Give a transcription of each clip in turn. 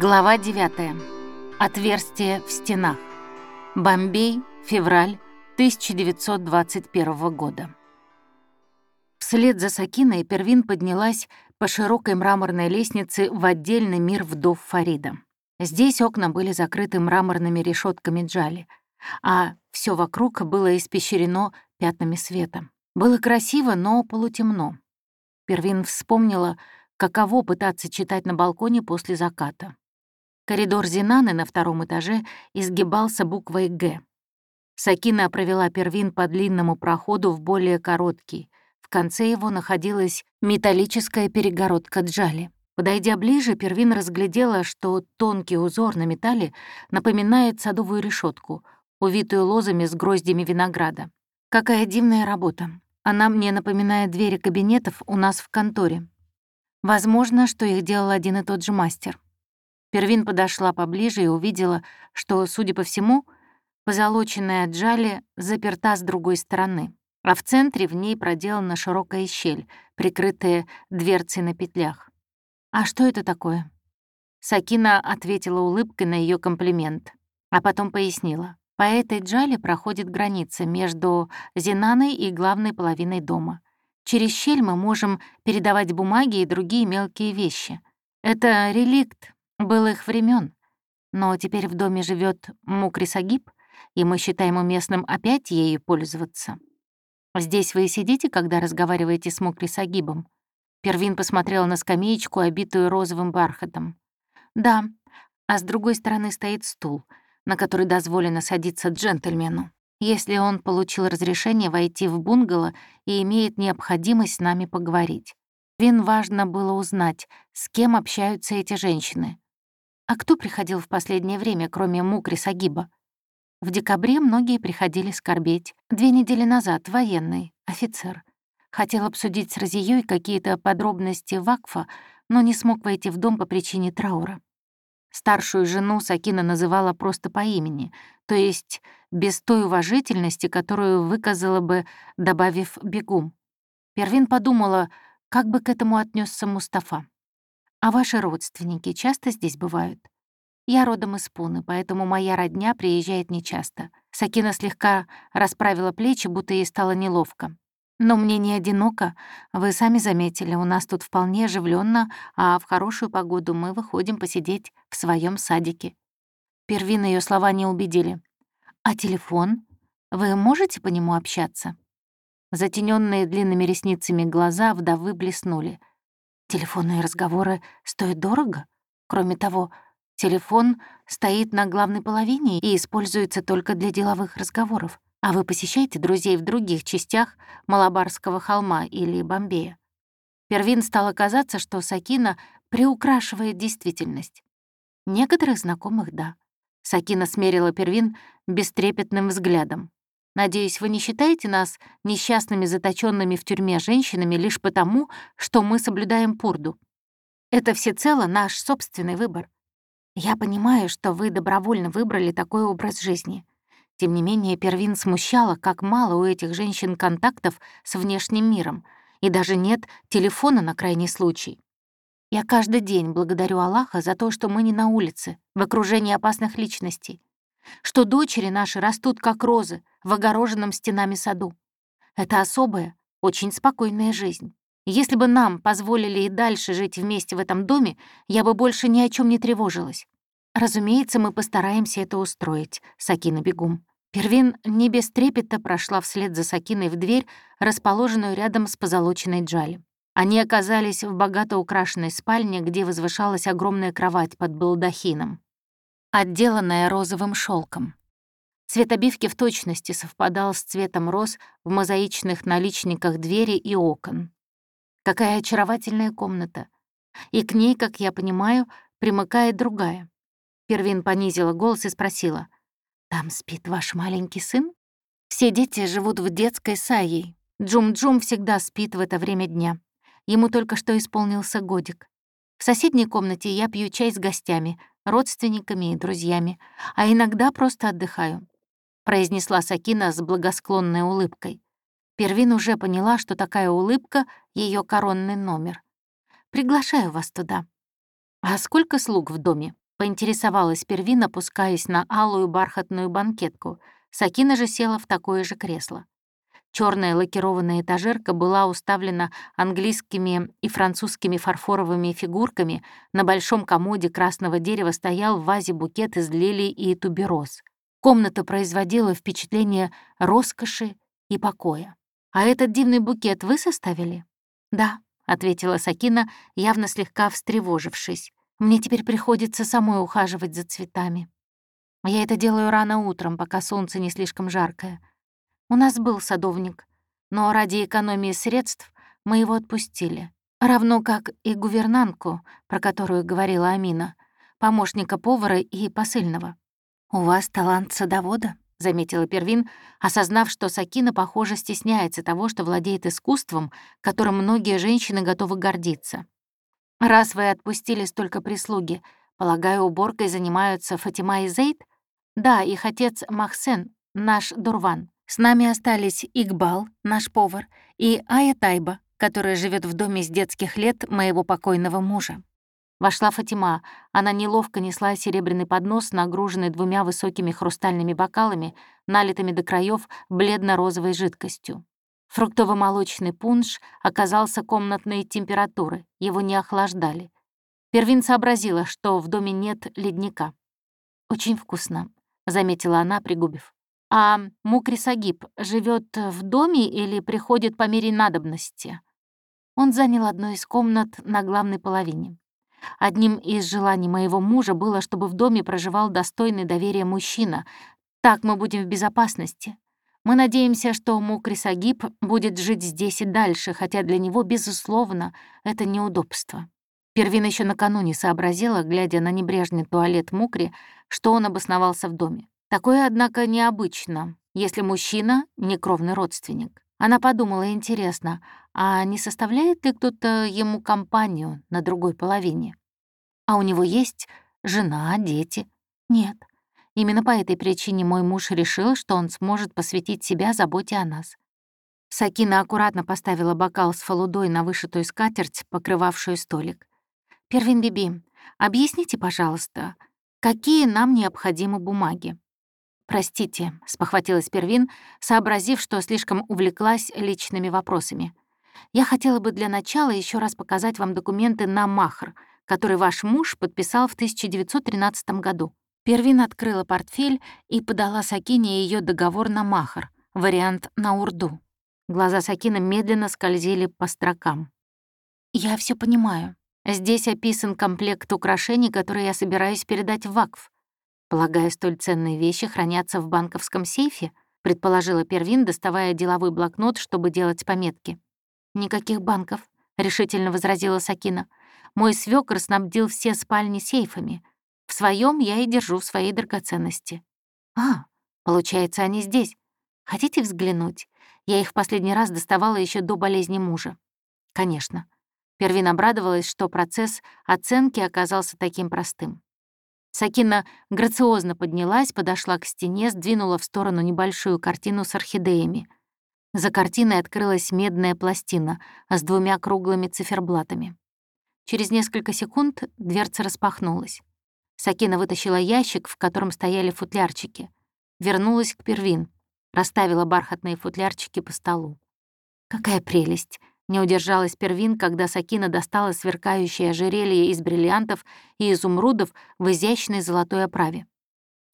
Глава 9. Отверстие в стенах. Бомбей, февраль 1921 года. Вслед за Сакиной Первин поднялась по широкой мраморной лестнице в отдельный мир вдов Фарида. Здесь окна были закрыты мраморными решетками джали, а все вокруг было испещрено пятнами света. Было красиво, но полутемно. Первин вспомнила, каково пытаться читать на балконе после заката. Коридор Зинаны на втором этаже изгибался буквой «Г». Сакина провела Первин по длинному проходу в более короткий. В конце его находилась металлическая перегородка джали. Подойдя ближе, Первин разглядела, что тонкий узор на металле напоминает садовую решетку, увитую лозами с гроздями винограда. Какая дивная работа. Она мне напоминает двери кабинетов у нас в конторе. Возможно, что их делал один и тот же мастер. Первин подошла поближе и увидела, что, судя по всему, позолоченная джали заперта с другой стороны, а в центре в ней проделана широкая щель, прикрытая дверцей на петлях. «А что это такое?» Сакина ответила улыбкой на ее комплимент, а потом пояснила. По этой джале проходит граница между Зинаной и главной половиной дома. Через щель мы можем передавать бумаги и другие мелкие вещи. Это реликт былых времен. Но теперь в доме живет Мукрисагиб, и мы считаем уместным опять ею пользоваться. Здесь вы сидите, когда разговариваете с Мукрисагибом? Первин посмотрел на скамеечку, обитую розовым бархатом. Да, а с другой стороны стоит стул, на который дозволено садиться джентльмену, если он получил разрешение войти в бунгало и имеет необходимость с нами поговорить. Вин важно было узнать, с кем общаются эти женщины. А кто приходил в последнее время, кроме Мукри Сагиба? В декабре многие приходили скорбеть. Две недели назад военный, офицер. Хотел обсудить с Розией какие-то подробности Вакфа, но не смог войти в дом по причине траура. Старшую жену Сакина называла просто по имени, то есть без той уважительности, которую выказала бы, добавив «бегум». Первин подумала, как бы к этому отнесся Мустафа. А ваши родственники часто здесь бывают? Я родом из Пуны, поэтому моя родня приезжает нечасто. Сакина слегка расправила плечи, будто ей стало неловко. Но мне не одиноко. Вы сами заметили, у нас тут вполне оживленно, а в хорошую погоду мы выходим посидеть в своем садике. Первин ее слова не убедили. А телефон? Вы можете по нему общаться? Затененные длинными ресницами глаза вдовы блеснули — Телефонные разговоры стоят дорого. Кроме того, телефон стоит на главной половине и используется только для деловых разговоров. А вы посещаете друзей в других частях Малабарского холма или Бомбея. Первин стало казаться, что Сакина приукрашивает действительность. Некоторых знакомых — да. Сакина смерила Первин бестрепетным взглядом. Надеюсь, вы не считаете нас несчастными заточенными в тюрьме женщинами лишь потому, что мы соблюдаем пурду. Это всецело наш собственный выбор. Я понимаю, что вы добровольно выбрали такой образ жизни. Тем не менее, Первин смущала, как мало у этих женщин контактов с внешним миром, и даже нет телефона на крайний случай. Я каждый день благодарю Аллаха за то, что мы не на улице, в окружении опасных личностей, что дочери наши растут как розы в огороженном стенами саду. Это особая, очень спокойная жизнь. Если бы нам позволили и дальше жить вместе в этом доме, я бы больше ни о чем не тревожилась. Разумеется, мы постараемся это устроить, Сакина бегум. Первин не без трепета прошла вслед за Сакиной в дверь, расположенную рядом с позолоченной джали. Они оказались в богато украшенной спальне, где возвышалась огромная кровать под балдахином отделанная розовым шелком. Цвет обивки в точности совпадал с цветом роз в мозаичных наличниках двери и окон. Какая очаровательная комната. И к ней, как я понимаю, примыкает другая. Первин понизила голос и спросила. «Там спит ваш маленький сын?» «Все дети живут в детской саей. Джум-Джум всегда спит в это время дня. Ему только что исполнился годик. В соседней комнате я пью чай с гостями, родственниками и друзьями, а иногда просто отдыхаю», — произнесла Сакина с благосклонной улыбкой. Первин уже поняла, что такая улыбка — ее коронный номер. «Приглашаю вас туда». «А сколько слуг в доме?» — поинтересовалась Первин, опускаясь на алую бархатную банкетку. Сакина же села в такое же кресло. Черная лакированная этажерка была уставлена английскими и французскими фарфоровыми фигурками. На большом комоде красного дерева стоял в вазе букет из лилий и тубероз. Комната производила впечатление роскоши и покоя. «А этот дивный букет вы составили?» «Да», — ответила Сакина, явно слегка встревожившись. «Мне теперь приходится самой ухаживать за цветами. Я это делаю рано утром, пока солнце не слишком жаркое. У нас был садовник, но ради экономии средств мы его отпустили. Равно как и гувернантку, про которую говорила Амина, помощника повара и посыльного. «У вас талант садовода», — заметила Первин, осознав, что Сакина, похоже, стесняется того, что владеет искусством, которым многие женщины готовы гордиться. «Раз вы отпустили столько прислуги, полагаю, уборкой занимаются Фатима и Зейд?» «Да, их отец Махсен, наш Дурван. С нами остались Игбал, наш повар, и Ая Тайба, которая живет в доме с детских лет моего покойного мужа. Вошла Фатима. Она неловко несла серебряный поднос, нагруженный двумя высокими хрустальными бокалами, налитыми до краев бледно-розовой жидкостью. Фруктово-молочный пунш оказался комнатной температуры, его не охлаждали. Первин сообразила, что в доме нет ледника. «Очень вкусно», — заметила она, пригубив. А Мукрисагиб живет в доме или приходит по мере надобности? Он занял одну из комнат на главной половине. Одним из желаний моего мужа было, чтобы в доме проживал достойный доверия мужчина. Так мы будем в безопасности. Мы надеемся, что Мукрисагиб будет жить здесь и дальше, хотя для него, безусловно, это неудобство. Первин еще накануне сообразила, глядя на небрежный туалет Мукри, что он обосновался в доме. Такое, однако, необычно, если мужчина — некровный родственник. Она подумала, интересно, а не составляет ли кто-то ему компанию на другой половине? А у него есть жена, дети? Нет. Именно по этой причине мой муж решил, что он сможет посвятить себя заботе о нас. Сакина аккуратно поставила бокал с фалудой на вышитую скатерть, покрывавшую столик. «Первин Биби, объясните, пожалуйста, какие нам необходимы бумаги?» «Простите», — спохватилась Первин, сообразив, что слишком увлеклась личными вопросами. «Я хотела бы для начала еще раз показать вам документы на Махр, который ваш муж подписал в 1913 году». Первин открыла портфель и подала Сакине ее договор на Махр, вариант на Урду. Глаза Сакина медленно скользили по строкам. «Я все понимаю. Здесь описан комплект украшений, которые я собираюсь передать в ВАКФ. «Полагаю, столь ценные вещи хранятся в банковском сейфе?» — предположила Первин, доставая деловой блокнот, чтобы делать пометки. «Никаких банков», — решительно возразила Сакина. «Мой свёкор снабдил все спальни сейфами. В своем я и держу свои драгоценности». «А, получается, они здесь. Хотите взглянуть? Я их в последний раз доставала еще до болезни мужа». «Конечно». Первин обрадовалась, что процесс оценки оказался таким простым. Сакина грациозно поднялась, подошла к стене, сдвинула в сторону небольшую картину с орхидеями. За картиной открылась медная пластина с двумя круглыми циферблатами. Через несколько секунд дверца распахнулась. Сакина вытащила ящик, в котором стояли футлярчики. Вернулась к Первин, расставила бархатные футлярчики по столу. «Какая прелесть!» Не удержалась Первин, когда Сакина достала сверкающее ожерелье из бриллиантов и изумрудов в изящной золотой оправе.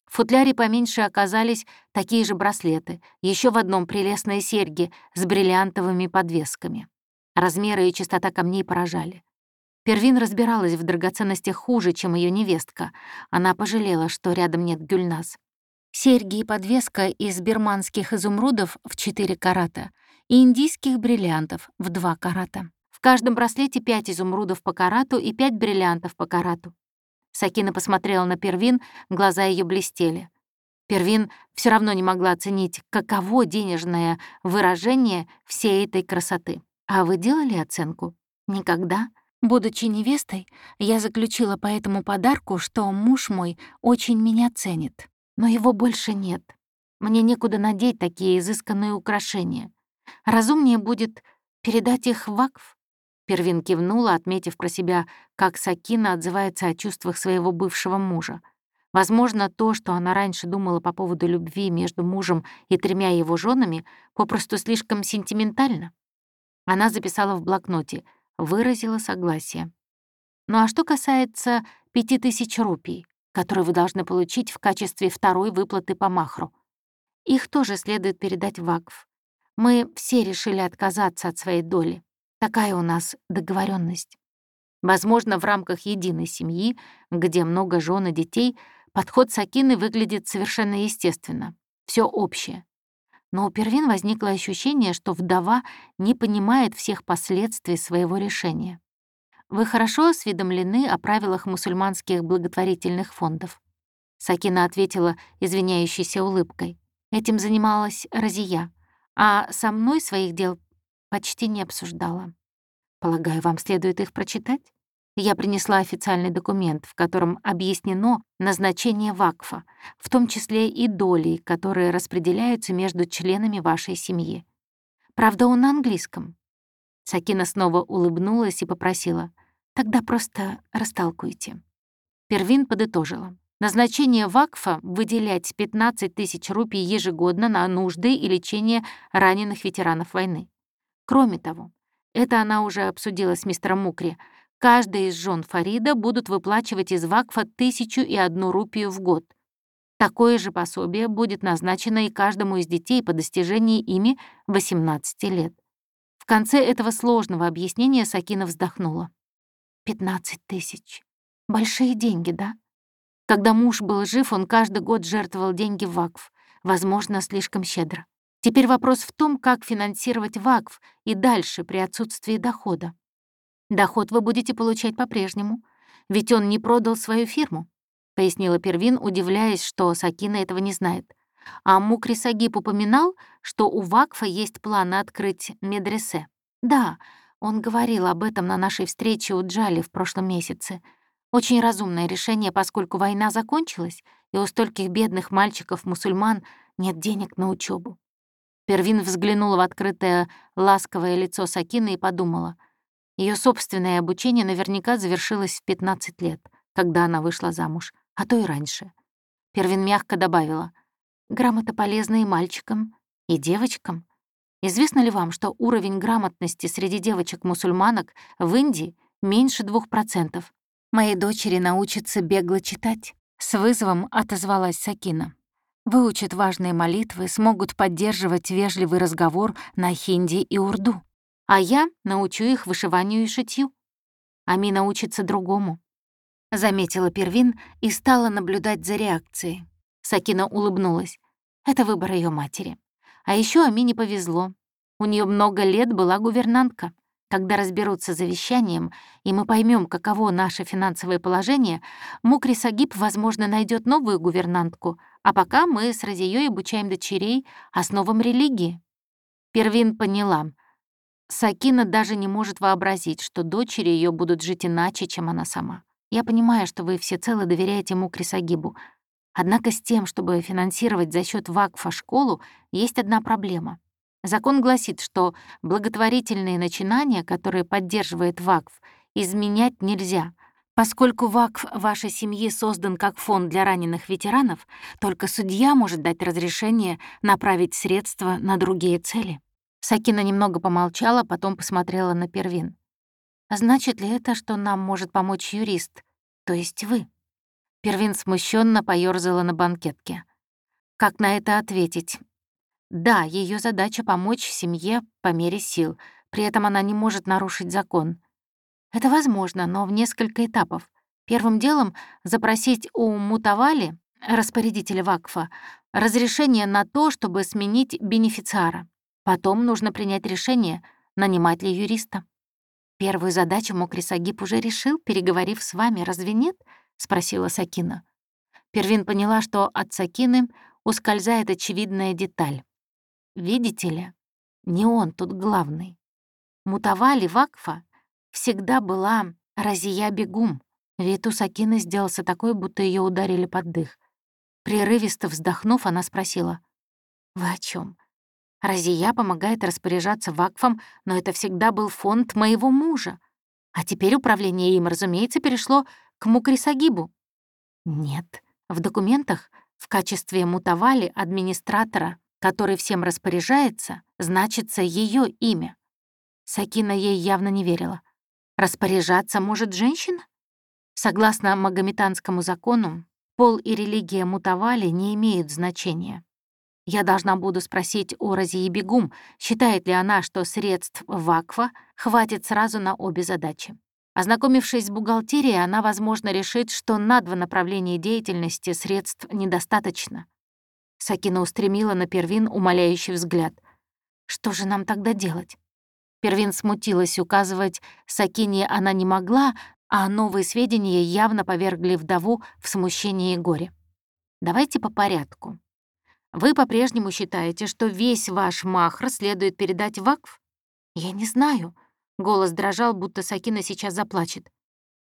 В футляре поменьше оказались такие же браслеты, еще в одном прелестные серьги с бриллиантовыми подвесками. Размеры и чистота камней поражали. Первин разбиралась в драгоценностях хуже, чем ее невестка. Она пожалела, что рядом нет гюльнас. Серьги и подвеска из бирманских изумрудов в 4 карата и индийских бриллиантов в 2 карата. В каждом браслете 5 изумрудов по карату и 5 бриллиантов по карату. Сакина посмотрела на Первин, глаза ее блестели. Первин все равно не могла оценить, каково денежное выражение всей этой красоты. А вы делали оценку? Никогда. Будучи невестой, я заключила по этому подарку, что муж мой очень меня ценит. Но его больше нет. Мне некуда надеть такие изысканные украшения. Разумнее будет передать их в вакф. Первин кивнула, отметив про себя, как Сакина отзывается о чувствах своего бывшего мужа. Возможно, то, что она раньше думала по поводу любви между мужем и тремя его женами, попросту слишком сентиментально. Она записала в блокноте, выразила согласие. Ну а что касается пяти тысяч рупий, которые вы должны получить в качестве второй выплаты по махру, их тоже следует передать в ВАКФ. Мы все решили отказаться от своей доли. Такая у нас договоренность. Возможно, в рамках единой семьи, где много жен и детей, подход Сакины выглядит совершенно естественно. Все общее. Но у Первин возникло ощущение, что вдова не понимает всех последствий своего решения. Вы хорошо осведомлены о правилах мусульманских благотворительных фондов. Сакина ответила извиняющейся улыбкой. Этим занималась Разия, а со мной своих дел почти не обсуждала. Полагаю, вам следует их прочитать? Я принесла официальный документ, в котором объяснено назначение ВАКФа, в том числе и доли, которые распределяются между членами вашей семьи. Правда, он на английском. Сакина снова улыбнулась и попросила, «Тогда просто растолкуйте». Первин подытожила. Назначение ВАКФа — выделять 15 тысяч рупий ежегодно на нужды и лечение раненых ветеранов войны. Кроме того, это она уже обсудила с мистером Мукри, каждая из жен Фарида будут выплачивать из ВАКФа тысячу и одну рупию в год. Такое же пособие будет назначено и каждому из детей по достижении ими 18 лет. В конце этого сложного объяснения Сакина вздохнула. «15 тысяч. Большие деньги, да?» Когда муж был жив, он каждый год жертвовал деньги в ВАКФ, возможно, слишком щедро. Теперь вопрос в том, как финансировать ВАКФ и дальше при отсутствии дохода. Доход вы будете получать по-прежнему, ведь он не продал свою фирму, пояснила Первин, удивляясь, что Сакина этого не знает. А Мукри Сагиб упоминал, что у ВАКФа есть планы открыть медресе. Да, он говорил об этом на нашей встрече у Джали в прошлом месяце. Очень разумное решение, поскольку война закончилась, и у стольких бедных мальчиков-мусульман нет денег на учебу. Первин взглянула в открытое ласковое лицо Сакины и подумала. Ее собственное обучение наверняка завершилось в 15 лет, когда она вышла замуж, а то и раньше. Первин мягко добавила. «Грамота полезна и мальчикам, и девочкам. Известно ли вам, что уровень грамотности среди девочек-мусульманок в Индии меньше двух процентов? Моей дочери научатся бегло читать». С вызовом отозвалась Сакина выучат важные молитвы, смогут поддерживать вежливый разговор на хинди и урду. А я научу их вышиванию и шитью. Ами научится другому. Заметила Первин и стала наблюдать за реакцией. Сакина улыбнулась. Это выбор ее матери. А еще Ами не повезло. У нее много лет была гувернантка. Когда разберутся завещанием, и мы поймем, каково наше финансовое положение, Мукри Сагиб, возможно, найдет новую гувернантку, а пока мы с Розией обучаем дочерей основам религии. Первин поняла. Сакина даже не может вообразить, что дочери ее будут жить иначе, чем она сама. Я понимаю, что вы всецело доверяете Мукри Сагибу. Однако с тем, чтобы финансировать за счет ВАКФа школу, есть одна проблема — Закон гласит, что благотворительные начинания, которые поддерживает ВАКФ, изменять нельзя. Поскольку ВАКФ вашей семьи создан как фонд для раненых ветеранов, только судья может дать разрешение направить средства на другие цели. Сакина немного помолчала, потом посмотрела на Первин. «Значит ли это, что нам может помочь юрист, то есть вы?» Первин смущенно поёрзала на банкетке. «Как на это ответить? Да, ее задача — помочь семье по мере сил, при этом она не может нарушить закон. Это возможно, но в несколько этапов. Первым делом запросить у Мутавали, распорядителя ВАКФа, разрешение на то, чтобы сменить бенефициара. Потом нужно принять решение, нанимать ли юриста. Первую задачу Мокри Сагиб уже решил, переговорив с вами, разве нет? — спросила Сакина. Первин поняла, что от Сакины ускользает очевидная деталь. Видите ли, не он тут главный. Мутавали Вакфа всегда была Разия Бегум. Вид у сделался такой, будто ее ударили под дых. Прерывисто вздохнув, она спросила, «Вы о чем? Разия помогает распоряжаться вакфом, но это всегда был фонд моего мужа. А теперь управление им, разумеется, перешло к Мукрисагибу. Нет, в документах в качестве мутавали администратора, который всем распоряжается, значится ее имя. Сакина ей явно не верила. Распоряжаться может женщина? Согласно магометанскому закону, пол и религия мутавали не имеют значения. Я должна буду спросить у Розии Бегум, считает ли она, что средств ВАКФа хватит сразу на обе задачи. Ознакомившись с бухгалтерией, она, возможно, решит, что на два направления деятельности средств недостаточно. Сакина устремила на Первин умоляющий взгляд. «Что же нам тогда делать?» Первин смутилась, указывать Сакине она не могла, а новые сведения явно повергли вдову в смущение и горе. «Давайте по порядку. Вы по-прежнему считаете, что весь ваш махр следует передать в? Я не знаю. Голос дрожал, будто Сакина сейчас заплачет.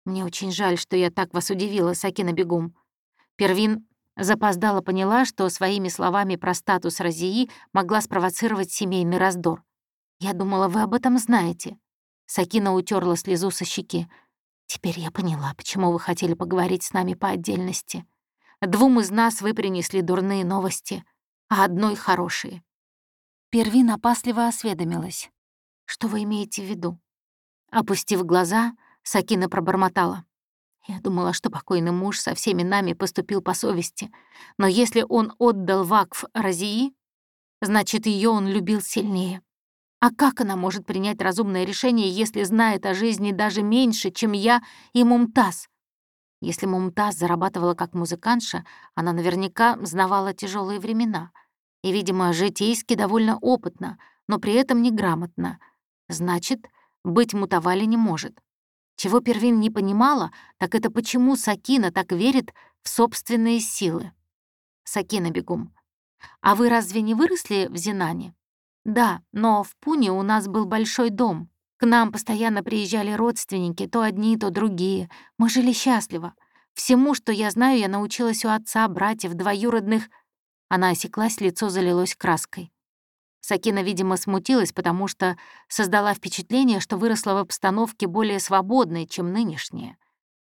Мне очень жаль, что я так вас удивила, Сакина бегум. Первин запоздала поняла, что своими словами про статус Розии могла спровоцировать семейный раздор. «Я думала, вы об этом знаете». Сакина утерла слезу со щеки. «Теперь я поняла, почему вы хотели поговорить с нами по отдельности. Двум из нас вы принесли дурные новости, а одной — хорошие». Первин опасливо осведомилась. «Что вы имеете в виду?» Опустив глаза, Сакина пробормотала. Я думала, что покойный муж со всеми нами поступил по совести, но если он отдал вакф Розии, значит, ее он любил сильнее. А как она может принять разумное решение, если знает о жизни даже меньше, чем я и Мумтаз? Если Мумтаз зарабатывала как музыкантша, она наверняка знавала тяжелые времена и, видимо, житейски довольно опытна, но при этом неграмотна. Значит, быть мутовали не может. Чего Первин не понимала, так это почему Сакина так верит в собственные силы. Сакина бегум. А вы разве не выросли в Зинане? Да, но в Пуне у нас был большой дом. К нам постоянно приезжали родственники, то одни, то другие. Мы жили счастливо. Всему, что я знаю, я научилась у отца, братьев, двоюродных. Она осеклась, лицо залилось краской. Сакина, видимо, смутилась, потому что создала впечатление, что выросла в обстановке более свободной, чем нынешняя.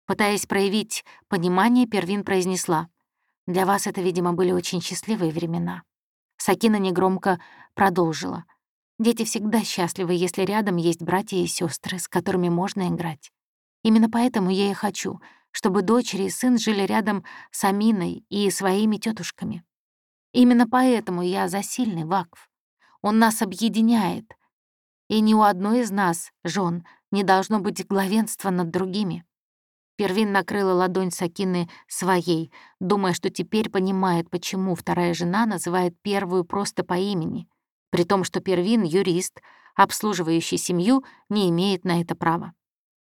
Пытаясь проявить понимание, Первин произнесла. «Для вас это, видимо, были очень счастливые времена». Сакина негромко продолжила. «Дети всегда счастливы, если рядом есть братья и сестры, с которыми можно играть. Именно поэтому я и хочу, чтобы дочери и сын жили рядом с Аминой и своими тетушками. Именно поэтому я за сильный вакф. Он нас объединяет. И ни у одной из нас, жен, не должно быть главенства над другими. Первин накрыла ладонь Сакины своей, думая, что теперь понимает, почему вторая жена называет первую просто по имени, при том, что Первин — юрист, обслуживающий семью, не имеет на это права.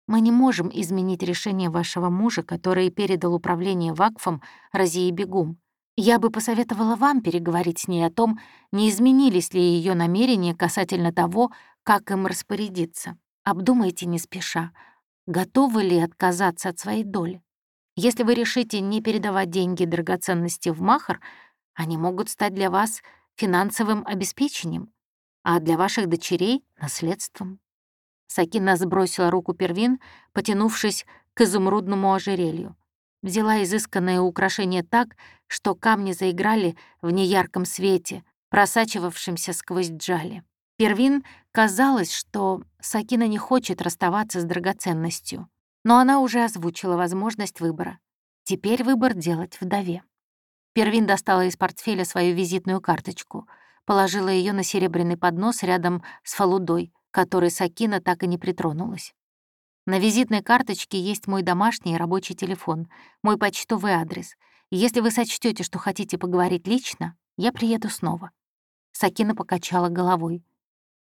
Мы не можем изменить решение вашего мужа, который передал управление Вакфом Розии Бегум. Я бы посоветовала вам переговорить с ней о том, не изменились ли ее намерения касательно того, как им распорядиться. Обдумайте не спеша, готовы ли отказаться от своей доли. Если вы решите не передавать деньги и драгоценности в Махар, они могут стать для вас финансовым обеспечением, а для ваших дочерей — наследством. Сакина сбросила руку Первин, потянувшись к изумрудному ожерелью. Взяла изысканное украшение так, что камни заиграли в неярком свете, просачивавшемся сквозь джали. Первин казалось, что Сакина не хочет расставаться с драгоценностью, но она уже озвучила возможность выбора. Теперь выбор делать вдове. Первин достала из портфеля свою визитную карточку, положила ее на серебряный поднос рядом с фалудой, которой Сакина так и не притронулась. На визитной карточке есть мой домашний и рабочий телефон, мой почтовый адрес. если вы сочтете, что хотите поговорить лично, я приеду снова». Сакина покачала головой.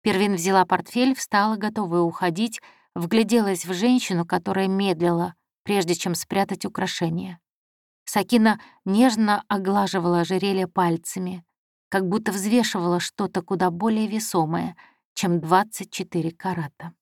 Первин взяла портфель, встала, готовая уходить, вгляделась в женщину, которая медлила, прежде чем спрятать украшение. Сакина нежно оглаживала ожерелье пальцами, как будто взвешивала что-то куда более весомое, чем 24 карата.